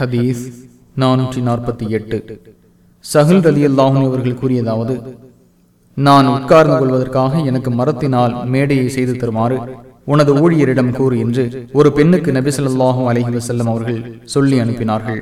ஹதீஸ் நானூற்றி நாற்பத்தி எட்டு. சஹல் அலி அல்லாஹும் அவர்கள் கூறியதாவது நான் உட்கார்ந்து கொள்வதற்காக எனக்கு மரத்தினால் மேடையை செய்து தருமாறு உனது ஊழியரிடம் கூறு என்று ஒரு பெண்ணுக்கு நபி ஸல்லல்லாஹு வசல்லம் அவர்கள் சொல்லி அனுப்பினார்கள்.